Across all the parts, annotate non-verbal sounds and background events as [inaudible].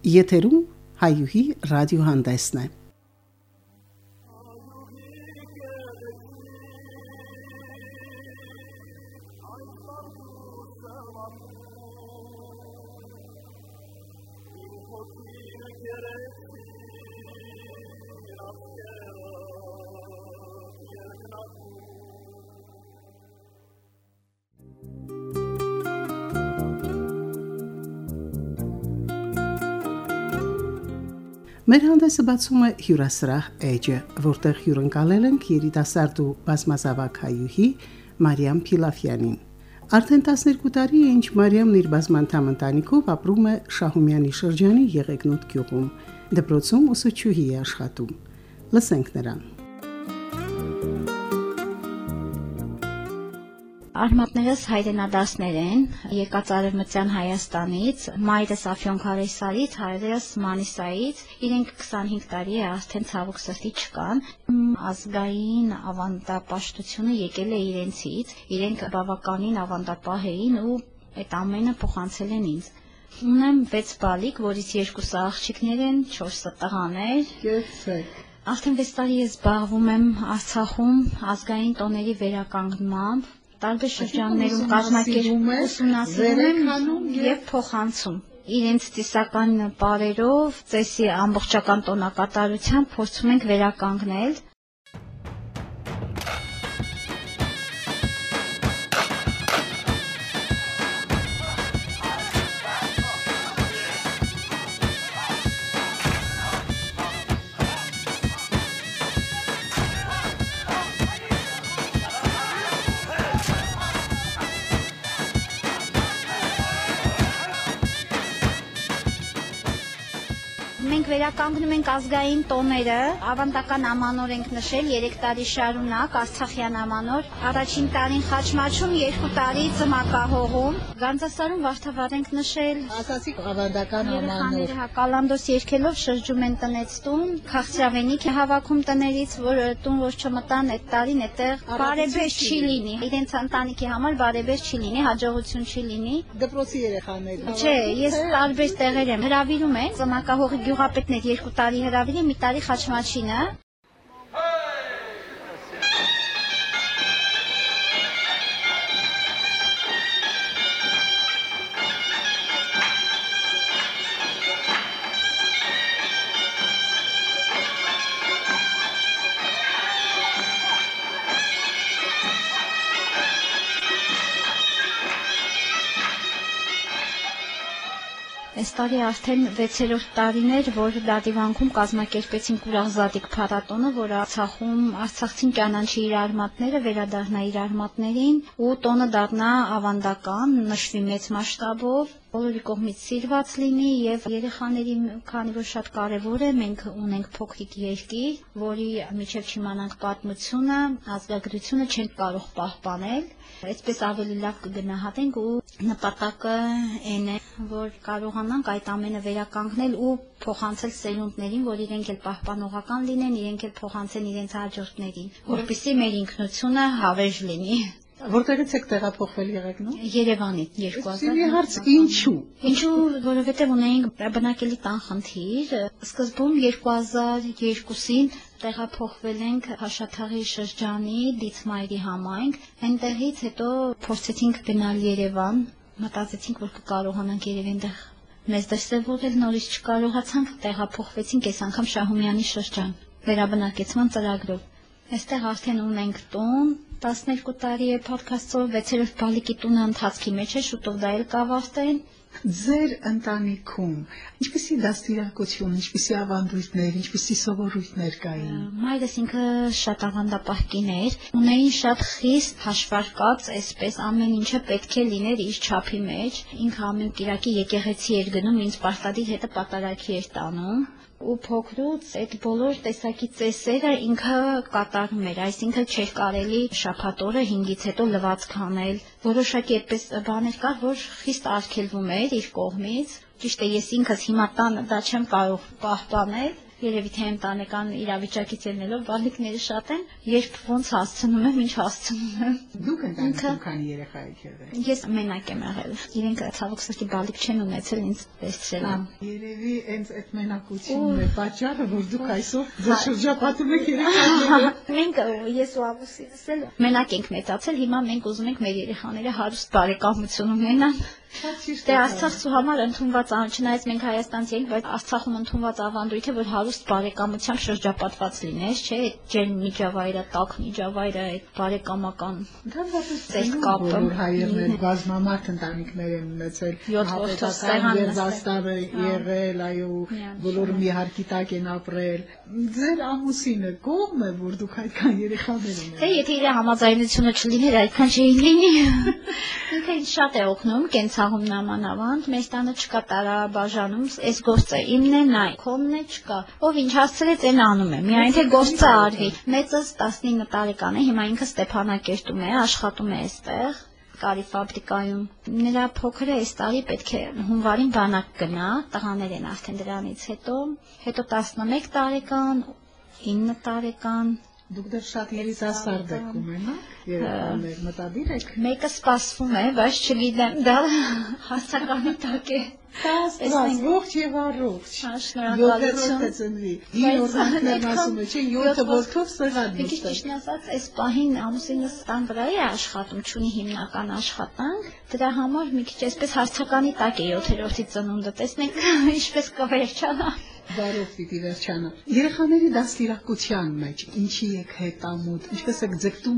Եթերում հայուհի ռադիոհանդեսն է։ Մեր հանդեսը բացում է հյուրասրահ էջը, որտեղ հյուրընկալել ենք երիտասարդ ու բազմազավակ հայուհի Մարիամ Փիլաֆյանին։ Արդեն 12 տարի է, ինչ Մարիամն իր բազմանդամ ընտանիքով ապրում է Շահումյանի շրջանի Եղեգնուտ գյուղում։ Դպրոցում ուսուցչուհի է աշխատում։ Լսենք նրան։ Արմատներս հայրենադասներ են, եկած արևմտյան Հայաստանից, մայրս Աֆյոն Քարեսարից, հայրս Մանիսայից, իրենք 25 տարի է արդեն ցավոք սրտի չկան։ Ազգային ավանդապաշտությունը եկել է իրենցից, իրենք բավականին ավանդապահ էին ու այդ ամենը փոխանցել են ինձ։ Ունեմ 6 բալիկ, որից երկուսը աղջիկներ են, 4-ը տղաներ։ Գեղեցիկ։ Արդեն 6 տարի ես զբաղվում եմ Արցախում ազգային տոների վերականգնմամբ, տարբեր շրջաններում կազմակերպում ուսումնասիրում եմ եւ փոխանցում իրենց ծիսական բարերով ծեսի ամբողջական տոնակատարությամբ փորձում ենք վերականգնել վերականգնում ենք ազգային տոները, ավանդական ամանոր ենք նշել 3 տարի շարունակ, Արցախյան ամանոր, առաջին տարին խաչմաչում, 2 տարի ծմակահողում, Գանձասարում Վարդավառ ենք նշել, ասացիք ավանդական ամանոր։ հա կալանդոս երկելով շրջում են տնեց տուն, քաղցրավենիք է հավաքում տներից, որ տուն որ չմտան այդ տարին այդտեղ բարեբեր չի լինի, իրենց ընտանիքի համար բարեբեր չի լինի, հաջողություն չի լինի։ Դպրոցի երեխաներ։ Չէ, ես տարբեր տեղեր եմ հravirում են, ծմակահողի գյուղապետներ երկու տարի հravirի, մի տարի խաչմաչինը, Այս տարի արդեն 6-րդ տարին էր, որ Դադիվանքում կազմակերպեցինք Ուրախզադիկ փառատոնը, որ Արցախում Արցախցին կանանչի իր արմատները վերադառնա իր արմատներին ու տոնը դառնա ավանդական, նշվի մեծ մասշտաբով, բոլորի կողմից սիրված լինի եւ երեխաների, քանի որ շատ կարեւոր է, մենք ունենք փոքրիկ երկիր, որի միջև չիմանանք պատմությունը, ազգագրությունը չենք կարող պահպանել Այսպես ավելի լավ կգնահատենք ու նպատակը այն է, որ կարողանանք այդ ամենը վերականգնել ու փոխանցել սերունդներին, որ իրենք էլ պահպանողական լինեն, իրենք էլ փոխանցեն իրենց հաջորդներին, որովհետեւ մեր ինքնությունը հավերժ լինի։ Որտեղից եք տեղափոխվել եղեք, նո։ Երևանի Սիրի 2000 հարց ինչու։ Ինչու, որովհետև ունեինք բնակելի տան խնդիր, սկզբում 2002-ին տեղափոխվել ենք Հաշաթաղի շրջանի Դիցմայրի համայնք, այնտեղից հետո փորձեցինք գնալ Երևան, մտածեցինք, որ կկարողանանք երևի այնտեղ մեզ դրսևորել, նորից չկարողացանք, տեղափոխվեցինք այս անգամ Շահումյանի շրջան, վերաբնակեցման ծրագրով։ Այստեղ արդեն ունենք տուն, 12 տարի է podcast-ով 6-րդ բալիկի տունը ընթացքի մեջ է, շուտով դա էլ կավարտեն։ Ձեր ընտանիքում ինչպեսի դաստիարակություն, ինչպեսի ավանդույթներ, ինչպեսի սովորույթներ կային։ Մայրս ինքը շատ ավանդապահ կին էր, ունեին շատ խիստ հաշվարկած, այսպես ամեն ինչը պետք է լիներ իր չափի մեջ։ Ինքը ամեն Կիրակի եկեղեցի էր գնում, ինձ պարտադիր հետը պատարակի էր տանում ու փոքրուց այդ բոլոր տեսակի ծեսերը ինքը կատարում էր, այսինքն չէր կարելի շաբաթ օրը 5-ից հետո լվացք անել։ Որոշակի այդպես բաներ կար, որ խիստ արգելվում էր իր կողմից։ Ճիշտ է, ես ինքս հիմա տանը դա չեմ կարող պահպանել, երևի թե ընտանեկան իրավիճակից ելնելով բալիկները շատ են, երբ ոնց հասցնում եմ, ինչ հասցնում եմ։ Դուք ընտանիքում քանի երեխա եք եղել։ Ես մենակ եմ եղել։ Իրենք ցավոք սրտի բալիկ չեն ունեցել ինձ տեսրել։ Երևի հենց այդ մենակությունն է պատճառը, որ դուք այսօր ձեր շրջապատում եք երեխաները։ Մենք ես ու ամուսինս էլ մենակ ենք մեծացել, հիմա մենք ուզում ենք մեր երեխաները հարուստ բարեկամություն ունենան։ Դե Արցախցու համար ընդունված չնայած մենք հայաստանցի ենք, բայց Արցախում ընդունված ավանդույթ է, որ հարուստ բարեկամությամբ շրջապատված լինես, չէ՞, այդ ջերմ միջավայրը, տաք միջավայրը, այդ բարեկամական Դա Ձեր կապը։ որ հայերն են բազմամարդ ընտանիքներ են ունեցել, որդով սեղան երզաստավը եղել, այո, բոլորը մի հարկի տակ են ապրել։ Ձեր ամուսինը կողմ է, որ դուք այդքան երեխաներ Թե ունեք։ եթե իր համաձայնությունը չլիներ, այդքան չէին լինի։ [laughs] Ինքը շատ է օգնում, կենցաղում նամանավանդ, մեր տանը չկա տարաբաժանում, այս գործը իմն է, նայ, քոնն է, չկա։ Ով ինչ հասցրեց, այն անում է։ Միայն թե գործը արվի։ Մեծս 19 տարեկան է, հիմա ինքը Ստեփանակերտում է, աշխատում է այստեղ կարի ֆաբրիկայում։ Նրա փոքրը այս տարի պետք է հունվարին բանակ գնա, տղաներ են արդեն դրանից հետո, հետո 11 տարեկան, 9 տարեկան, Դուք դեռ շատ երիտասարդ եք ունենաք, երեխաներ մտադիր եք։ մեկը սպասվում է, բայց չգիտեմ, դա հասարականի տակ է։ Աստված, ողջ եւ առողջ։ Հա, շնորհակալություն։ է Հինորդ ասում է, չէ, յոթը որդով սեղան Մի քիչ ճիշտ ասած, այս պահին ամուսինս տան վրա է աշխատում, ունի հիմնական աշխատանք։ Դրա համար մի քիչ այսպես հարցականի տակ է 7-րդի ծնունդը։ Տեսնենք [laughs] ինչպես կվերջանա։ Բարով պիտի վերջանա։ Երեխաների դաստիարակության մեջ ինչի եք հետամուտ, ինչպես եք ձգտում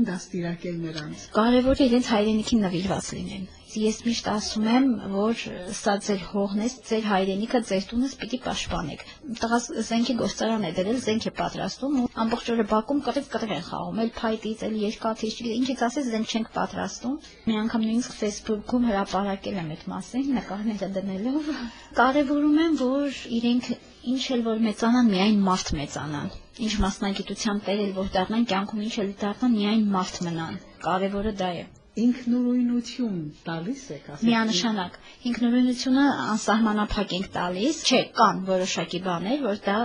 դաստիարակել նրանց։ Կարևորը իրենց հայրենիքին նվիրված լինեն։ Ես միշտ ասում եմ, որ սա ձեր հողն է, ձեր հայրենիքը, ձեր տունը պիտի պաշտպանեք։ Տղաս զենքի գործարան է դրել, զենք է պատրաստում ու ամբողջ օրը բակում կտրիվ կտրիվ են խաղում, էլ փայտից, էլ երկաթից, ինչից ասես զենք չենք պատրաստում։ Մի անգամ նույնիսկ Facebook-ում հրապարակել եմ այդ մասին, նկարները դնելով։ Կարևորում եմ, որ իրենք ինչ էլ որ մեծանան, միայն մարդ մեծանան։ Ինչ մասնագիտության տերել որ դառնան կյանքում ինչ էլ դառնան, միայն մարդ մնան։ Կարևորը դա է։ Ինքնուրույնություն տալիս եք ասել։ Միանշանակ ինքնուրույնությունը անսահմանափակ ենք տալիս, չէ, կան որոշակի բաներ, որ դա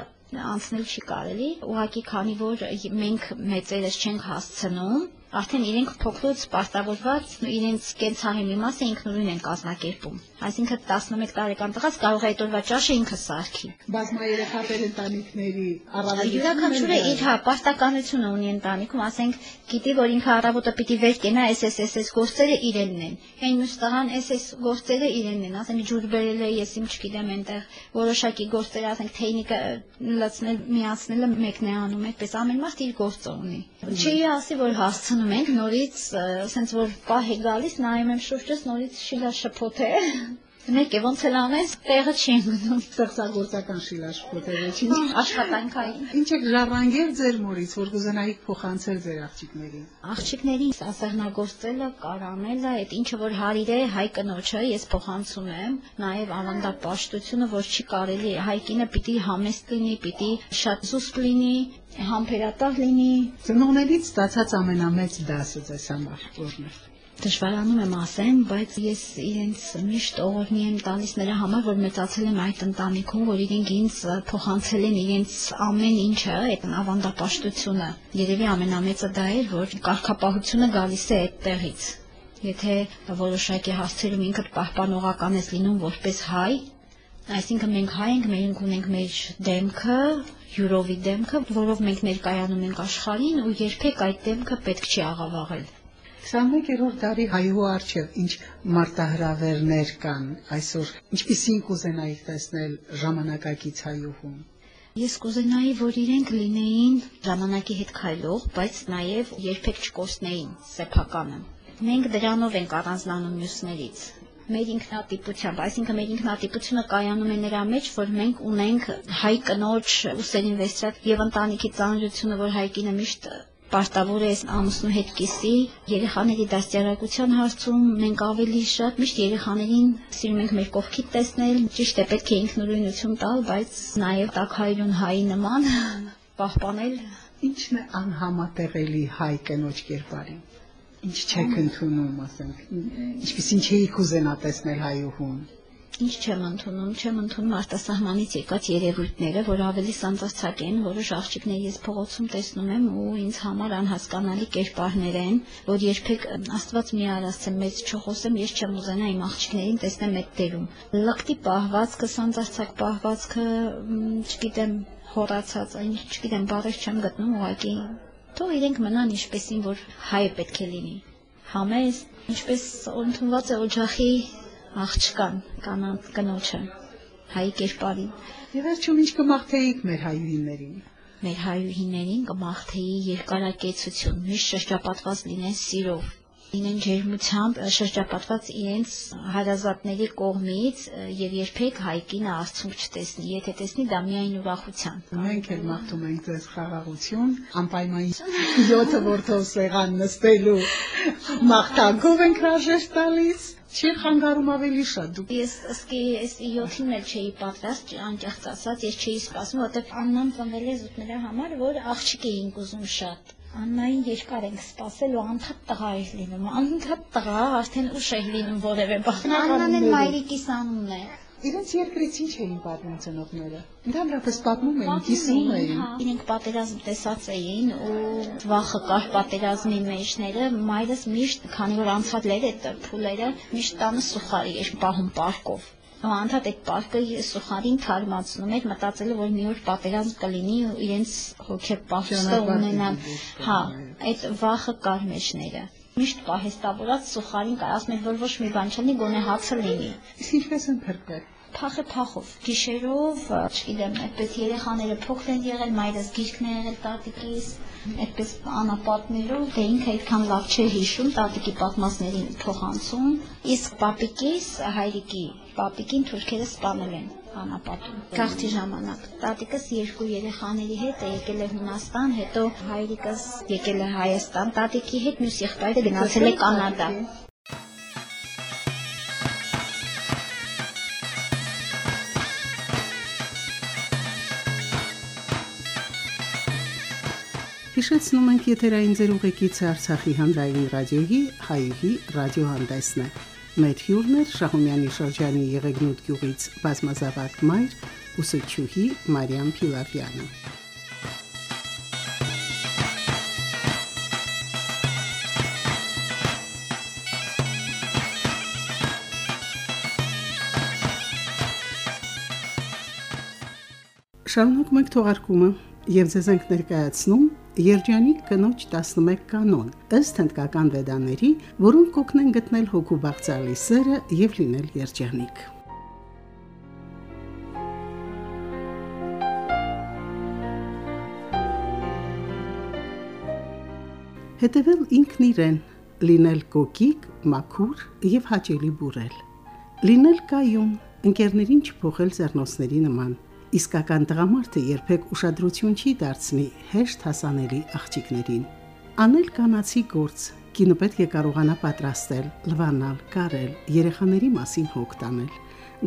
անցնել չի կարելի, ուղղակի քանի որ մենք մեծերս չենք հասցնում, արդեն իրենք փոքրուց պարտավորված իրենց կենցաղի մի մասը ինքնուրույն են կազմակերպում։ Այսինքն 11 տարեկան տղաս կարող է այդ օրվա ճաշը ինքը սարքի։ Բազմաերեխաներ ընտանիքների առավելությունը Յուրաքանչյուրը իր հա պարտականությունը ունի ընտանիքում, ասենք, գիտի, որ ինքը առավոտը պիտի վեր կենա, էս էս էս էս գործերը իրենն են։ Այն մյուս տղան էս էս գործերը իրենն են, ասենք ջուր բերել է, ես իմ չգիտեմ այնտեղ որոշակի գործեր, ասենք թեյնիկը լցնել, միացնելը մեկն է անում, այդպես ամեն մարդ իր գործը ունի։ Չի ասի, որ հասցնում ենք նորից, ասենց որ պահ է գալիս, նայում եմ շուրջս նորից շիլա շփոթ է։ Մեկ է ոնց էլ անես, տեղը չի գնում։ ստեղծագործական ոչինչ։ Աշխատանքային։ Ինչ եք ժառանգել ձեր մորից, որ կուզենայիք փոխանցել ձեր աղջիկներին։ Աղջիկներին ասեղնագործելը, կարանելը, այդ ինչը որ հարիր է հայ կնոջը, ես փոխանցում եմ, նաև ավանդապաշտությունը, որ չի կարելի, հայ կինը պիտի համեստ լինի, պիտի շատ զուսպ լինի, համբերատար լինի, Ծնողներից ստացած ամենամեծ դասը ձեզ համար որն է։ Դժվարանում եմ ասեմ, բայց ես իրենց միշտ օղորնի եմ տալիս նրա համար, որ մեծացել եմ այդ ընտանիքում, որ իրենք ինձ փոխանցել են իրենց ամեն ինչը, այդ ավանդապաշտությունը։ Երևի ամենամեծը դա էր, որ կարգապահությունը գալիս է այդտեղից։ Եթե որոշակի հասցերում ինքդ պահպանողական ես լինում որպես հայ, այսինքն մենք հայ ենք, մենք ունենք մեր դեմքը, յուրովի դեմքը, որով մենք ներկայանում ենք աշխարհին ու երբեք այդ դեմքը պետք չի աղավաղել։ 21-րդ դարի հայու արչև ինչ մարտահրավերներ կան այսօր ինչպիսին կուզենայիք տեսնել ժամանակակից հայուհուն Ես կուզենայի, որ իրենք լինեին ժամանակի հետ քայլող, բայց նաև երբեք չկորցնեին սեփականը։ Մենք դրանով ենք առանձնանում մյուսներից մեր ինքնատիպությամբ, այսինքն մեր ինքնատիպությունը կայանում է նրա մեջ, որ մենք ունենք հայ կնոջ ուսերին վեստրատ եւ ընտանիքի ծանրությունը, որ հայկինը միշտ պարտավոր է ամուսնու հետ կիսի երեխաների դաստիարակության հարցում մենք ավելի շատ միշտ երեխաներին սիրում ենք մեր կողքից տեսնել ճիշտ է պետք է ինքնուրույնություն տալ բայց նաև տակհայրուն հայի նման պահպանել ինչն է անհամատեղելի հայ կնոջ կերպարին ինչ չեք ընդունում ասենք ինչպիսին չէիք ուզենա տեսնել հայուհուն Ինչ չեմ ընդունում, չեմ ընդունում արտասահմանից եկած երևույթները, որ ավելի սանձարձակ են, որոշ աղջիկներ ես փողոցում տեսնում եմ ու ինձ համար անհասկանալի կերպարներ են, որ երբեք Աստված մի արասցեմ, մեծ չխոսեմ, ես չեմ ուզենա իմ աղջիկներին տեսնեմ այդ դերում։ Լկտի պահվածքը, սանձարձակ պահվածքը, չգիտեմ, հորացած, այն չգիտեմ, բառեր չեմ գտնում, ուղղակի թող իրենք մնան ինչպեսին, որ հայը պետք է լինի համեստ, ինչպես ընդունված է օջախի աղջկան, կանանց կնոջը, հայի կերպարին։ Եվ վերջում ինչ կմաղթեիք մեր հայրենիներին։ Մեր հայրենիներին կմաղթեի երկարակեցություն, միշտ շրջապատված լինեն սիրով, լինեն ջերմությամբ շրջապատված իրենց հարազատների կողմից եւ երբեք հայկինը արցունք չտեսնի, եթե տեսնի դա միայն ուրախության։ Մենք էլ մաղթում ենք ձեզ խաղաղություն, անպայման 7 որդով սեղան նստելու մաղթանքով ենք հրաժեշտ տալիս Չի խանգարում ավելի շատ դու։ Ես ըսկի այս 7-ին էլ չէի պատրաստ, անկեղծ ասած, ես չէի սպասում, որովհետև Աննան ծնվել է զուտ նրա համար, որ աղջիկ էինք ուզում շատ։ Աննային երկար ենք սպասել ու անդադ տղա էր լինում, անդադ տղա, արդեն ուշ էր լինում որևէ բան։ Աննան էլ մայրիկիս անունն է։ Իրենց երկրից ինչ էին պատմում ծնողները։ Ընդհանրապես պատմում էին, կիսում էին։ հա, Իրենք պատերազմ տեսած էին ու վախը կար պատերազմի մեջները, մայրս միշտ, քանի որ անցածներ այդ փուլերը, միշտ տանը սուխարի էր պահում պարկով անդադ այդ պարկը սուխարին թարմացնում էր մտածելով որ մի օր պատերազմ կլինի ու իրենց հոգեպաշտը ունենան հա այդ վախը կար մեջները միշտ պահեստավորած սուխարին կար, ասում էր, որ ոչ մի բան չլինի, գոնե հացը լինի։ Իսկ ինչպես են փրկվել? Փախը փախով գիշերով չգիտեմ այդպես երեխաները փոքր են եղել մայրս գիրքն է եղել տատիկիս այդպես անապատներով դե ինքը այդքան լավ չէ հիշում տատիկի պատմածներին փոխանցում իսկ պապիկիս հայրիկի պապիկին թուրքերը սպանել են անապատում։ Գաղթի ժամանակ տատիկս երկու երեխաների հետ է եկել է Հունաստան, հետո հայրիկս եկել է Հայաստան, տատիկի հետ մյուս եղբայրը գնացել է Կանադա։ Հիշեցնում ենք եթերային ձեր ուղեկիցը Արցախի հանրային ռադիոյի հայուհի ռադիոհանդեսն է։ Մեր հյուրներ Շահումյանի շրջանի Եղեգնուտ գյուղից բազմազավակ մայր ուսուցչուհի Մարիամ Փիլավյանը։ Շարունակում ենք թողարկումը եւ ձեզ ենք ներկայացնում Երջանիկ կնոջ 11 կանոն, ըստ հնդկական վեդաների, որոնք կօգնեն գտնել հոգու բաղձալի սերը եւ լինել երջանիկ։ Հետևել ինքն իրեն, լինել կոկիկ, մաքուր եւ հաճելի բուրել։ Լինել կայուն, ընկերներին չփոխել ձեռնոցների նման Իսկական տղամարդը երբեք ուշադրություն չի դարձնի հեշտ հասանելի աղջիկներին։ Անել կանացի գործ, կինը պետք է կարողանա պատրաստել, լվանալ, կարել, երեխաների մասին հոգ տանել։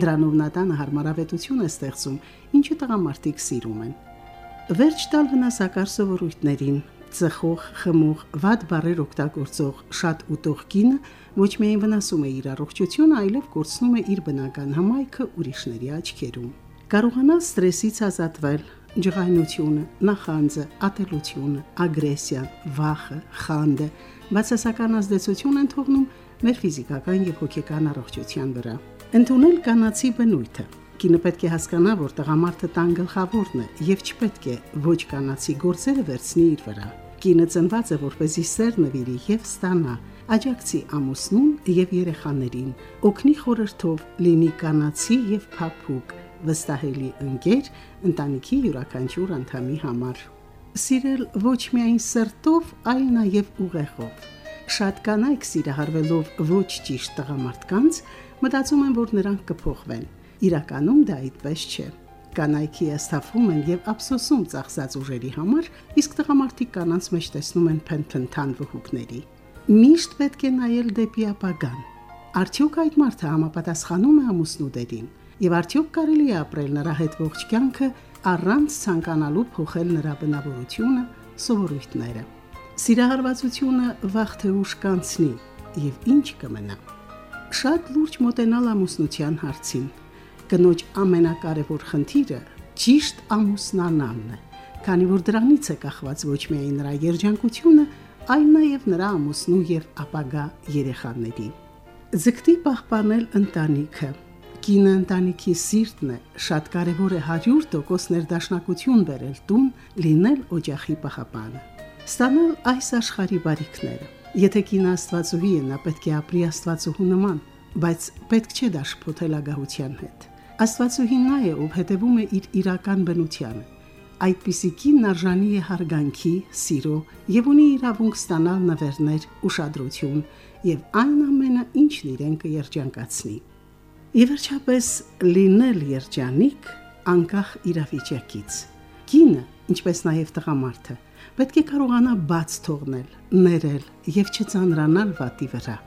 Դրանով նա տանը հարմարավետություն է ստեղծում, ինչը տղամարդիկ սիրում են։ Վերջ տալ վնասակար սովորույթներին, ծխող, խմող, վատ բարեր օգտագործող, շատ ուտող կինը ոչ միայն վնասում է իր առողջությունը, այլև կորցնում է իր բնական համայնքը ուրիշների աչքերում կարողանալ ստրեսից ազատվել, ջղայնությունը, նախանձը, ատելությունը, ագրեսիան, վախը, խանդը, բացասական ազդեցություն են թողնում մեր ֆիզիկական եւ հոգեկան առողջության վրա։ Ընդունել կանացի բնույթը։ Կինը պետք է հասկանա, որ տղամարդը տան գլխավորն է եւ չպետք է ոչ կանացի գործերը վերցնի իր վրա։ Կինը ծնված է որպեսզի սեր նվիրի եւ ստանա, աջակցի ամուսնուն եւ երեխաներին, օգնի խորհրդով, լինի կանացի եւ փափուկ, վստահելի ընկեր ընտանիքի յուրաքանչյուր անդամի համար։ Սիրել ոչ միայն սրտով, այլ նաև ուղեղով։ Շատ կանայք սիրահարվելով ոչ ճիշտ տղամարդկանց մտածում են, որ նրանք կփոխվեն։ Իրականում դա այդպես չէ։ Կանայքի աստաֆում են եւ ափսոսում ծախսած ուժերի համար, իսկ տղամարդիկ կանանց մեջ տեսնում են փնփնթան վհուկների։ Միշտ պետք է նայել դեպի ապագան։ Արդյոք այդ մարդը համապատասխանում է ամուսնուդերին եւ արդյոք կարելի է ապրել նրա հետ ողջ կյանքը առանց ցանկանալու փոխել նրա բնավորությունը, սովորույթները։ Սիրահարվածությունը վաղ թե ուշ կանցնի եւ ինչ կմնա։ Շատ լուրջ մոտենալ ամուսնության հարցին, կնոջ ամենակարևոր խնդիրը ճիշտ ամուսնանալն է, քանի որ դրանից է կախված ոչ միայն նրա երջանկությունը, այլ նաև նրա ամուսնու եւ ապագա երեխաների։ Ձգտի պահպանել ընտանիքը։ Կինը ընտանիքի սիրտն է, շատ կարևոր է 100% ներդաշնակություն բերել տուն, լինել օջախի պահապանը։ Ստանալ այս աշխարհի բարիքները։ Եթե կինը Աստվածուհի է, նա պետք է ապրի Աստվածուհու նման, բայց պետք չէ դաշփոթել ագահության հետ։ Աստվածուհին նա է, ով հետևում է իր իրական բնությանը։ Այդպիսի կինն արժանի է հարգանքի, սիրո եւ ունի իրավունք ստանալ նվերներ, ուշադրություն եւ այն ամենը, ինչն իրեն կերջանկացնի։ Եվ վերջապես լինել երջանիկ անկախ իրավիճակից։ Կինը, ինչպես նաեւ տղամարդը, պետք է կարողանա բաց թողնել, ներել եւ չծանրանալ վատի վրա։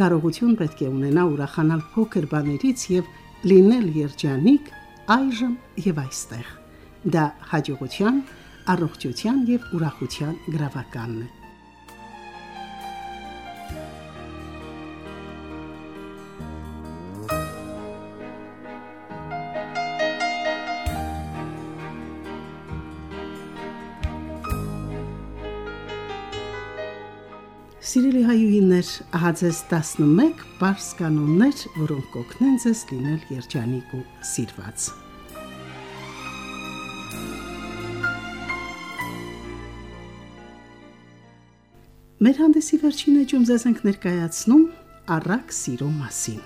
Կարողություն պետք է ունենա ուրախանալ փոքր բաներից եւ լինել երջանիկ այժմ եւ այստեղ։ Դա հաջողության, առողջության եւ ուրախության գրավականն է։ հայուհիներ, ահա ձեզ 11 բարձ կանոններ, որոնք կօգնեն ձեզ լինել երջանիկ ու սիրված։ Մեր հանդեսի վերջին էջում ձեզ ենք ներկայացնում առակ սիրո մասին։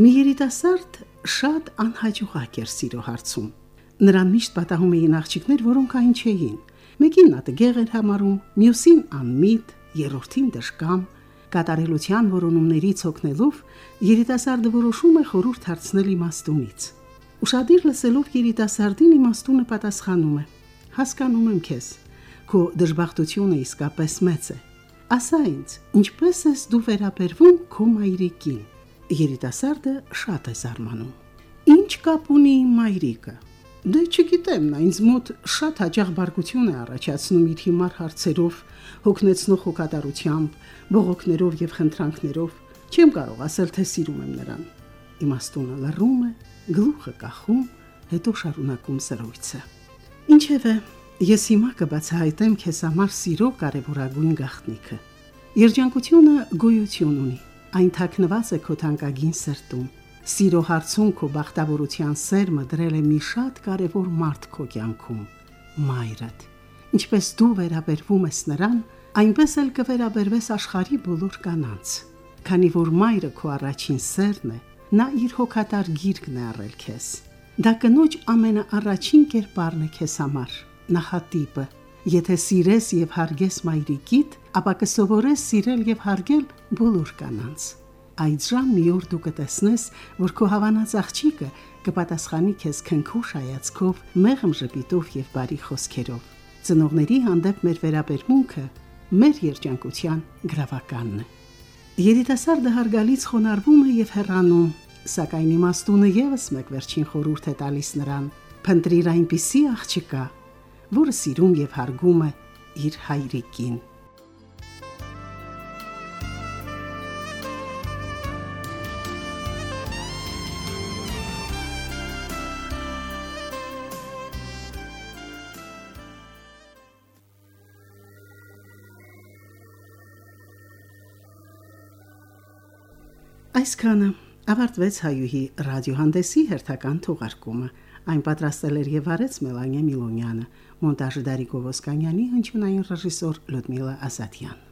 Մի երիտասարդ շատ անհաջողակ էր սիրո հարցում։ Նրան միշտ պատահում էին աղջիկներ, որոնք այն չէին։ Մեկին նա տգեղ էր համարում, մյուսին անմիտ, երրորդին դժկամ։ Կատարելության որոնումներից օգնելով երիտասարդը որոշում է խորուրդ հարցնել իմաստունից։ Ուշադիր լսելով երիտասարդին իմաստունը պատասխանում է. Հասկանում եմ քեզ։ Քո դժբախտությունը իսկապես մեծ է։ Ասա ինձ, ինչպես ես դու վերաբերվում քո մայրիկին։ Երիտասարդը շատ է զարմանում։ Ինչ կապ ունի մայրիկը։ Դե չգիտեմ, նա ինձ մոտ շատ հաջող բարգություն է առաջացնում իր հիմար հարցերով, հոգնեցնող հոգատարությամբ, բողոքներով եւ խնդրանքներով։ Չեմ կարող ասել, թե սիրում եմ նրան։ Իմաստունը լռում է, գլուխը կախում, հետո շարունակում սրույցը։ Ինչևէ, ես հիմա կբացահայտեմ քեզ համար սիրո կարևորագույն գաղտնիքը։ Երջանկությունը գոյություն ունի։ Այն թաքնված է քո թանկագին սրտում։ Սիրո հարցում քո բախտավորության սերմը դրել է մի շատ կարևոր մարդ քո կյանքում՝ մայրդ։ Ինչպես դու վերաբերվում ես նրան, այնպես էլ կվերաբերվես աշխարի բոլոր կանանց։ Քանի որ մայրը քո առաջին սերն է, նա իր հոգատար գիրկն է առել քեզ։ Դա կնոջ ամենաառաջին կերպարն է քեզ համար, նախատիպը։ Եթե սիրես եւ հարգես մայրիկիդ, ապա կսովորես սիրել եւ հարգել բոլոր կանանց։ Այդ ժամ մի օր դու կտեսնես, որ քո հավանած աղջիկը կպատասխանի քեզ քնքուշ հայացքով, մեղմ ժպիտով եւ բարի խոսքերով։ Ծնողների հանդեպ մեր վերաբերմունքը մեր երջանկության գրավականն է։ Երիտասարդը հարգալից խոնարհվում է եւ հեռանում, սակայն իմաստունը եւս մեկ վերջին խորհուրդ է տալիս նրան. «Փնտրիր այնպիսի աղջկա, որը սիրում եւ հարգում է իր հայրիկին»։ Այսքանը ավարտվեց հայուհի ռադիոհանդեսի հերթական թողարկումը։ Այն պատրաստել էր եւ արեց Մելանիա Միլոնյանը, մոնտաժը Դարիկ Ովոսկանյանի, հնչյունային ռեժիսոր Լյուդմիլա Ասատյան։